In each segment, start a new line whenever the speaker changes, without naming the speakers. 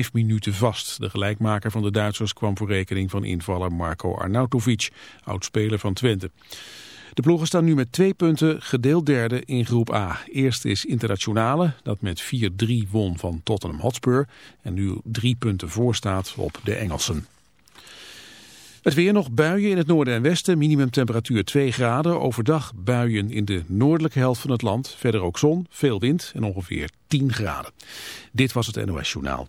vijf minuten vast. De gelijkmaker van de Duitsers kwam voor rekening van invaller Marco Arnautovic, oudspeler van Twente. De ploegen staan nu met twee punten gedeeld derde in groep A. Eerst is Internationale, dat met 4-3 won van Tottenham Hotspur en nu drie punten voor staat op de Engelsen. Het weer nog buien in het noorden en westen, minimumtemperatuur 2 graden. Overdag buien in de noordelijke helft van het land. Verder ook zon, veel wind en ongeveer 10 graden. Dit was het NOS Journaal.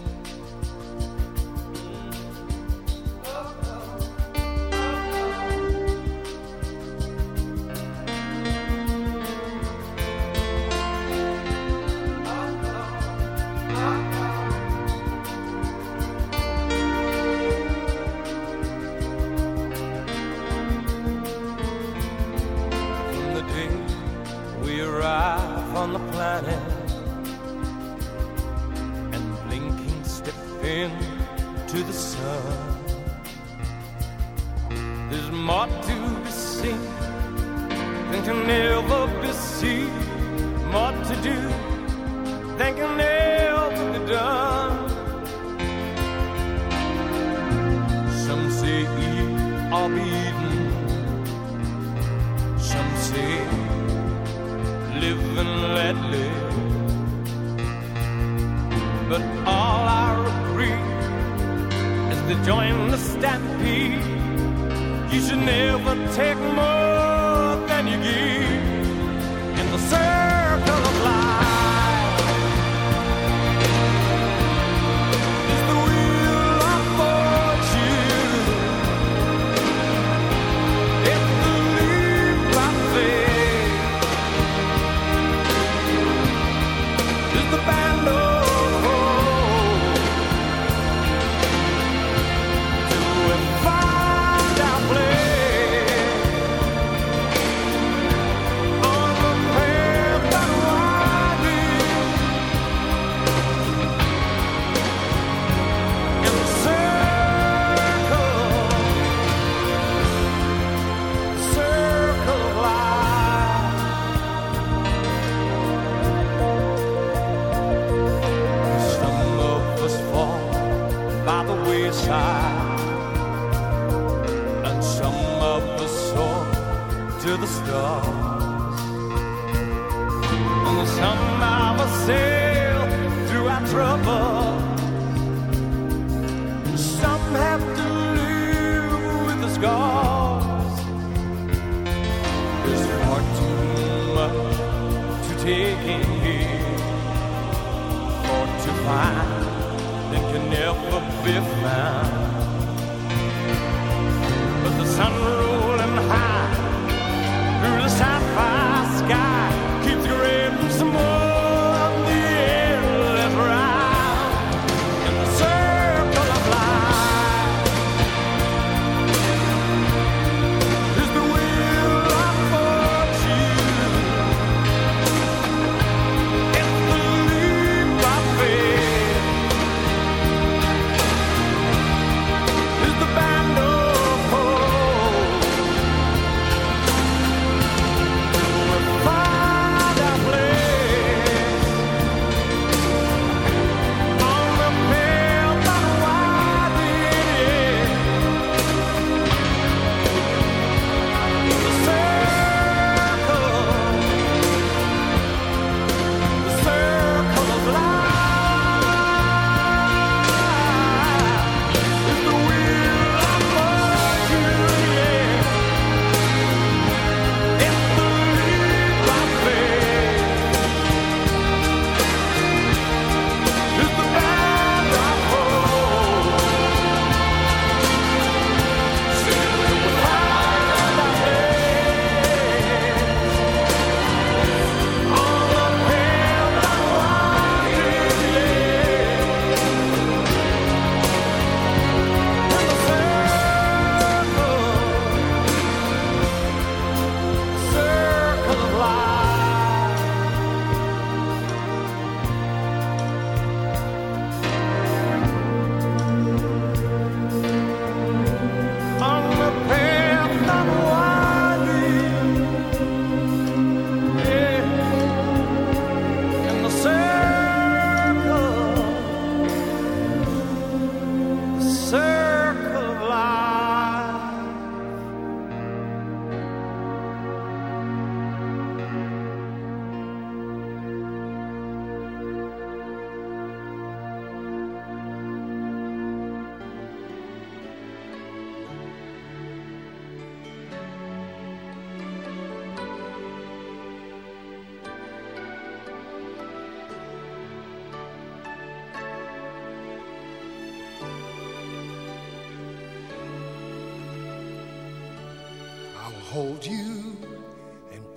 You should never take more.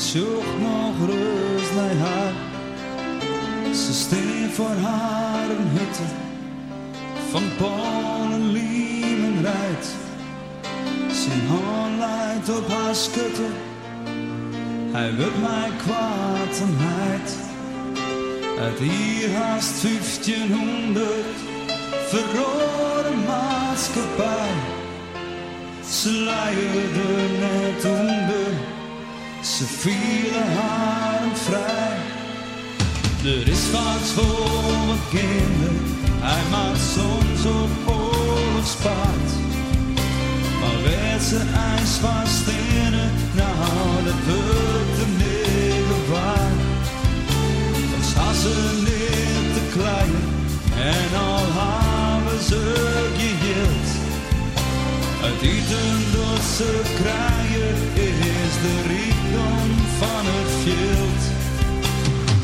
Zocht nog rust naar haar. Ze steen voor haar een hutte van Paul en Liemen rijdt. Zijn hand leidt op haar schutte, hij wil mij kwaad en heid. Uit hier haast 1500 verrode maatschappij. Ze leiden net onder, ze vielen haar vrij. Er is wat voor wat kinderen, hij maakt soms op oorlogspaard. Maar werd ze ijs vast in het, nou dat wordt de negen waard. Dan staan ze neer te klein en al hebben ze geheeld. Het eten dat ze krijgen is de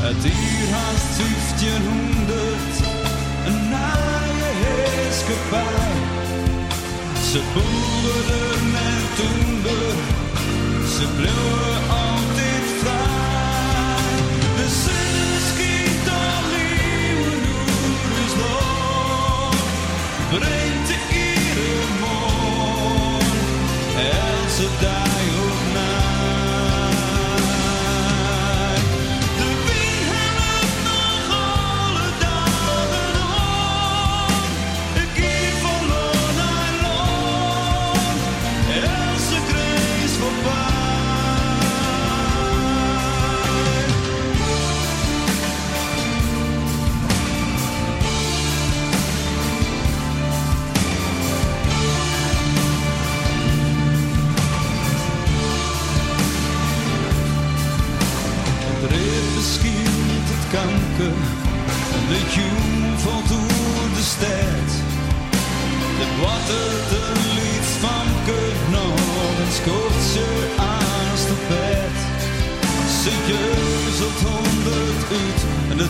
het hier haast 1500, een naaie heerskepaar. Ze boeren en toender, ze bleven altijd vrij. De zon schiet al nieuwe Noordersloon, brengt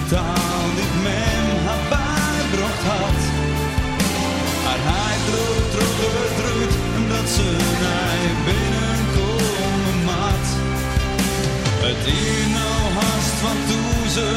taal die men haar bijbracht had. Maar hij droog, droog, droog, dat ze naar binnenkomen maat. Het hier nou haast van toezen,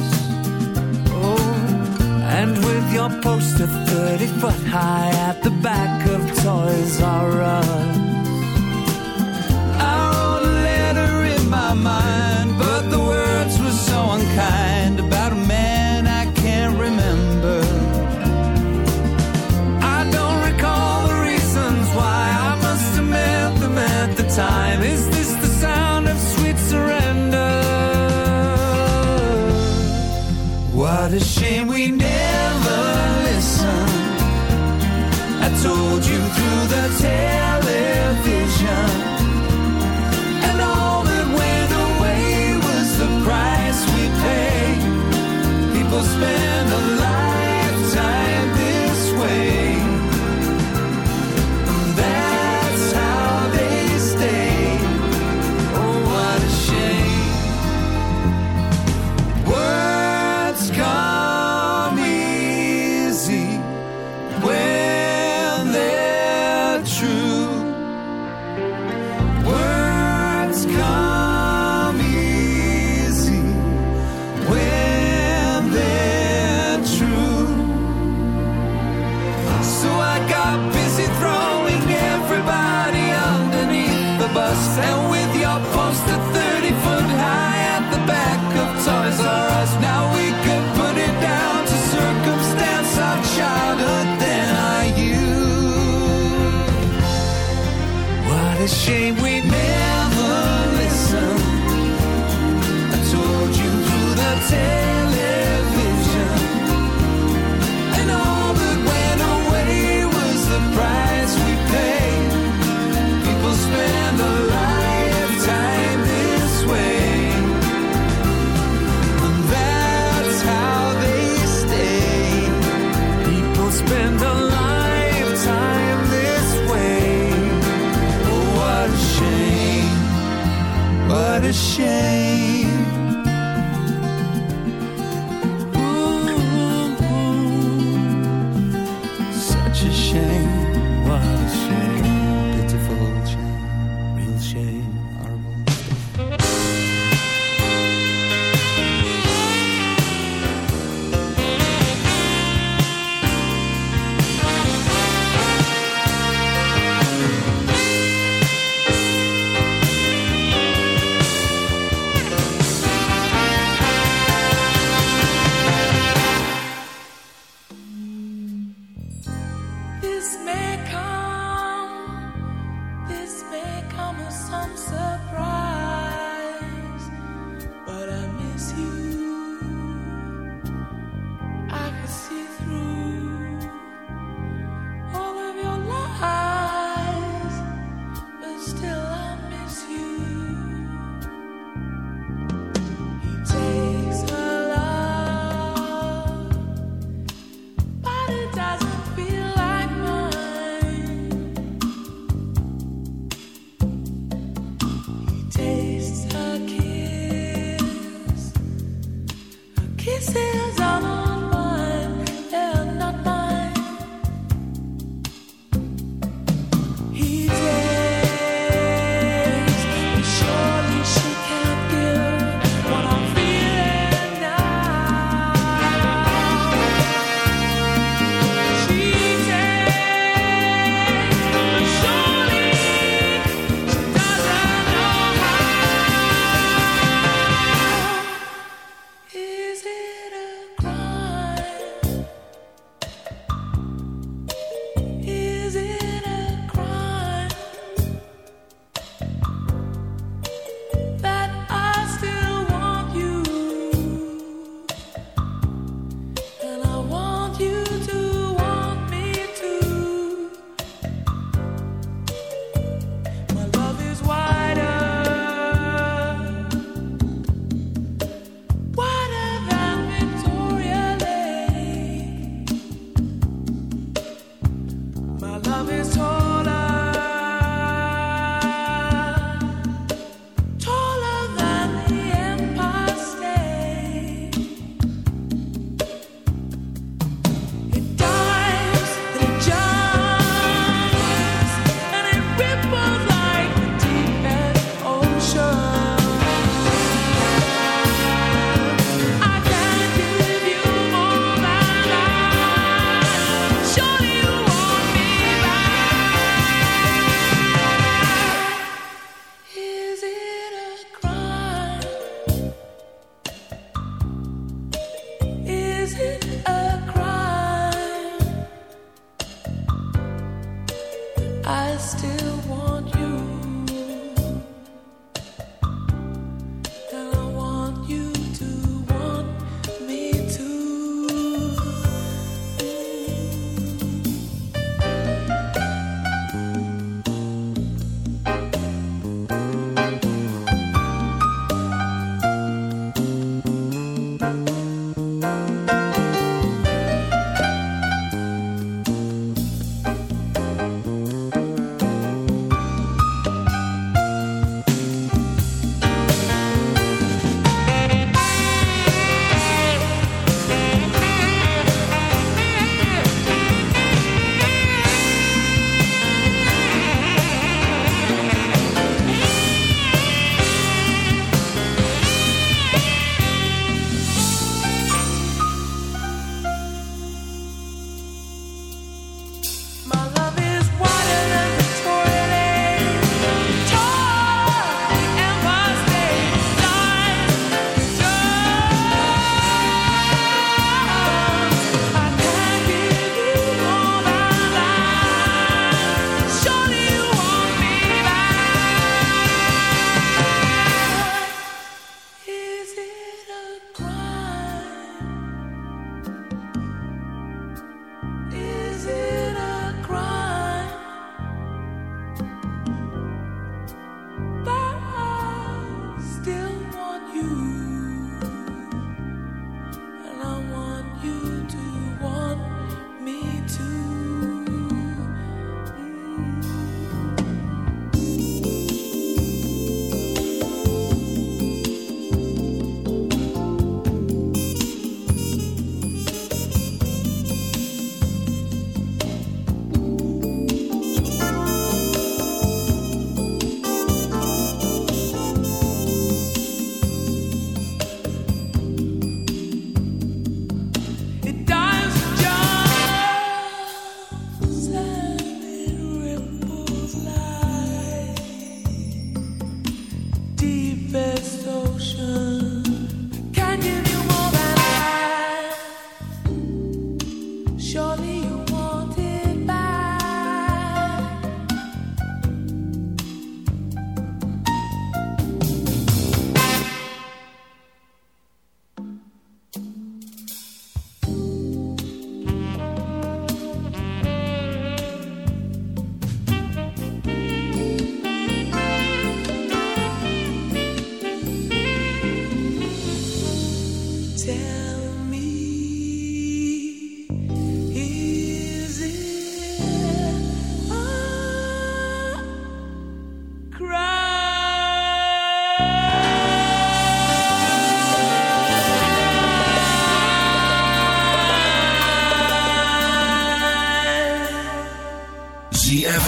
And with your poster 30 foot high at the back of Toys R Us.
I wrote a letter in my mind,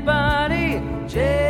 everybody. J-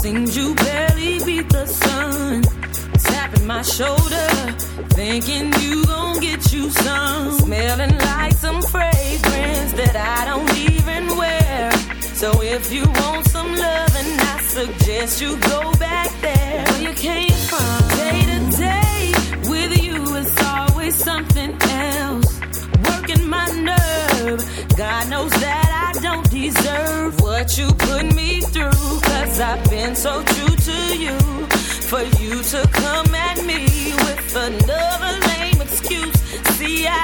seems you barely beat the sun. Tapping my shoulder, thinking you gon' get you some. Smelling like some fragrance that I don't even wear. So if you want some loving, I suggest you go back there where you came from. Day to day with you is always something else. Working my nerve. God knows that don't deserve what you put me through. Cause I've been so true to you. For you to come at me with another lame excuse. See, I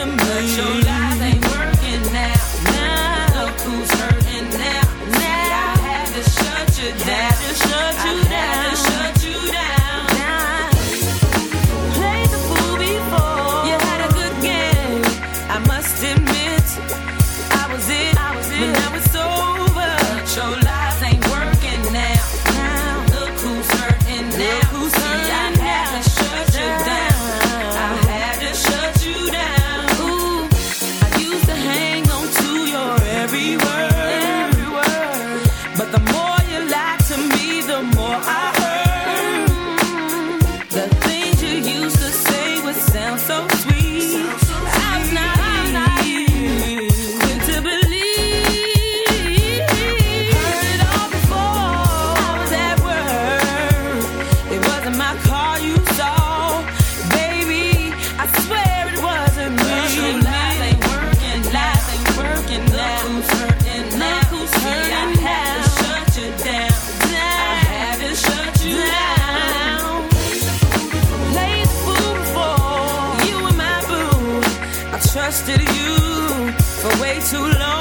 i'm trusted you for way too long.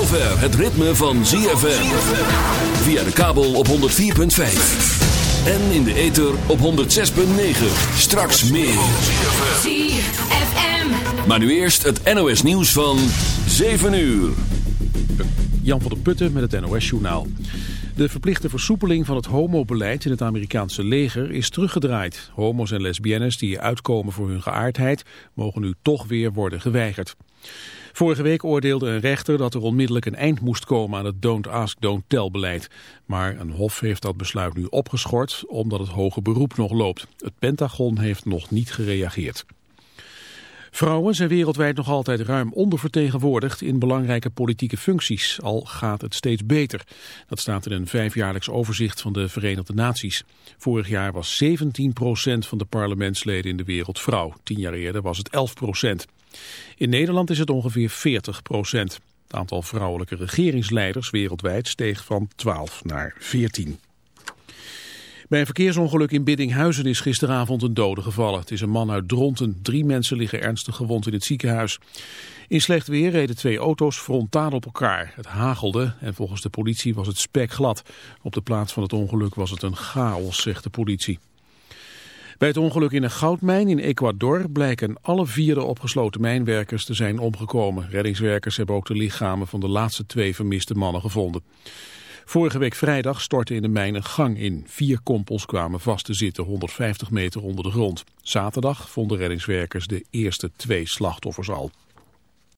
Zover het ritme van ZFM. Via de kabel op 104.5. En in de ether op 106.9. Straks meer.
ZFM.
Maar nu eerst het NOS nieuws van 7 uur.
Jan van der Putten met het NOS-journaal. De verplichte versoepeling van het homobeleid in het Amerikaanse leger is teruggedraaid. Homo's en lesbiennes die uitkomen voor hun geaardheid mogen nu toch weer worden geweigerd. Vorige week oordeelde een rechter dat er onmiddellijk een eind moest komen aan het don't ask, don't tell beleid. Maar een hof heeft dat besluit nu opgeschort omdat het hoge beroep nog loopt. Het Pentagon heeft nog niet gereageerd. Vrouwen zijn wereldwijd nog altijd ruim ondervertegenwoordigd in belangrijke politieke functies, al gaat het steeds beter. Dat staat in een vijfjaarlijks overzicht van de Verenigde Naties. Vorig jaar was 17% van de parlementsleden in de wereld vrouw. Tien jaar eerder was het 11%. In Nederland is het ongeveer 40%. Het aantal vrouwelijke regeringsleiders wereldwijd steeg van 12 naar 14. Bij een verkeersongeluk in Biddinghuizen is gisteravond een dode gevallen. Het is een man uit Dronten. Drie mensen liggen ernstig gewond in het ziekenhuis. In slecht weer reden twee auto's frontaal op elkaar. Het hagelde en volgens de politie was het spekglad. Op de plaats van het ongeluk was het een chaos, zegt de politie. Bij het ongeluk in een goudmijn in Ecuador blijken alle vier de opgesloten mijnwerkers te zijn omgekomen. Reddingswerkers hebben ook de lichamen van de laatste twee vermiste mannen gevonden. Vorige week vrijdag stortte in de mijn een gang in. Vier kompels kwamen vast te zitten, 150 meter onder de grond. Zaterdag vonden reddingswerkers de eerste twee slachtoffers al.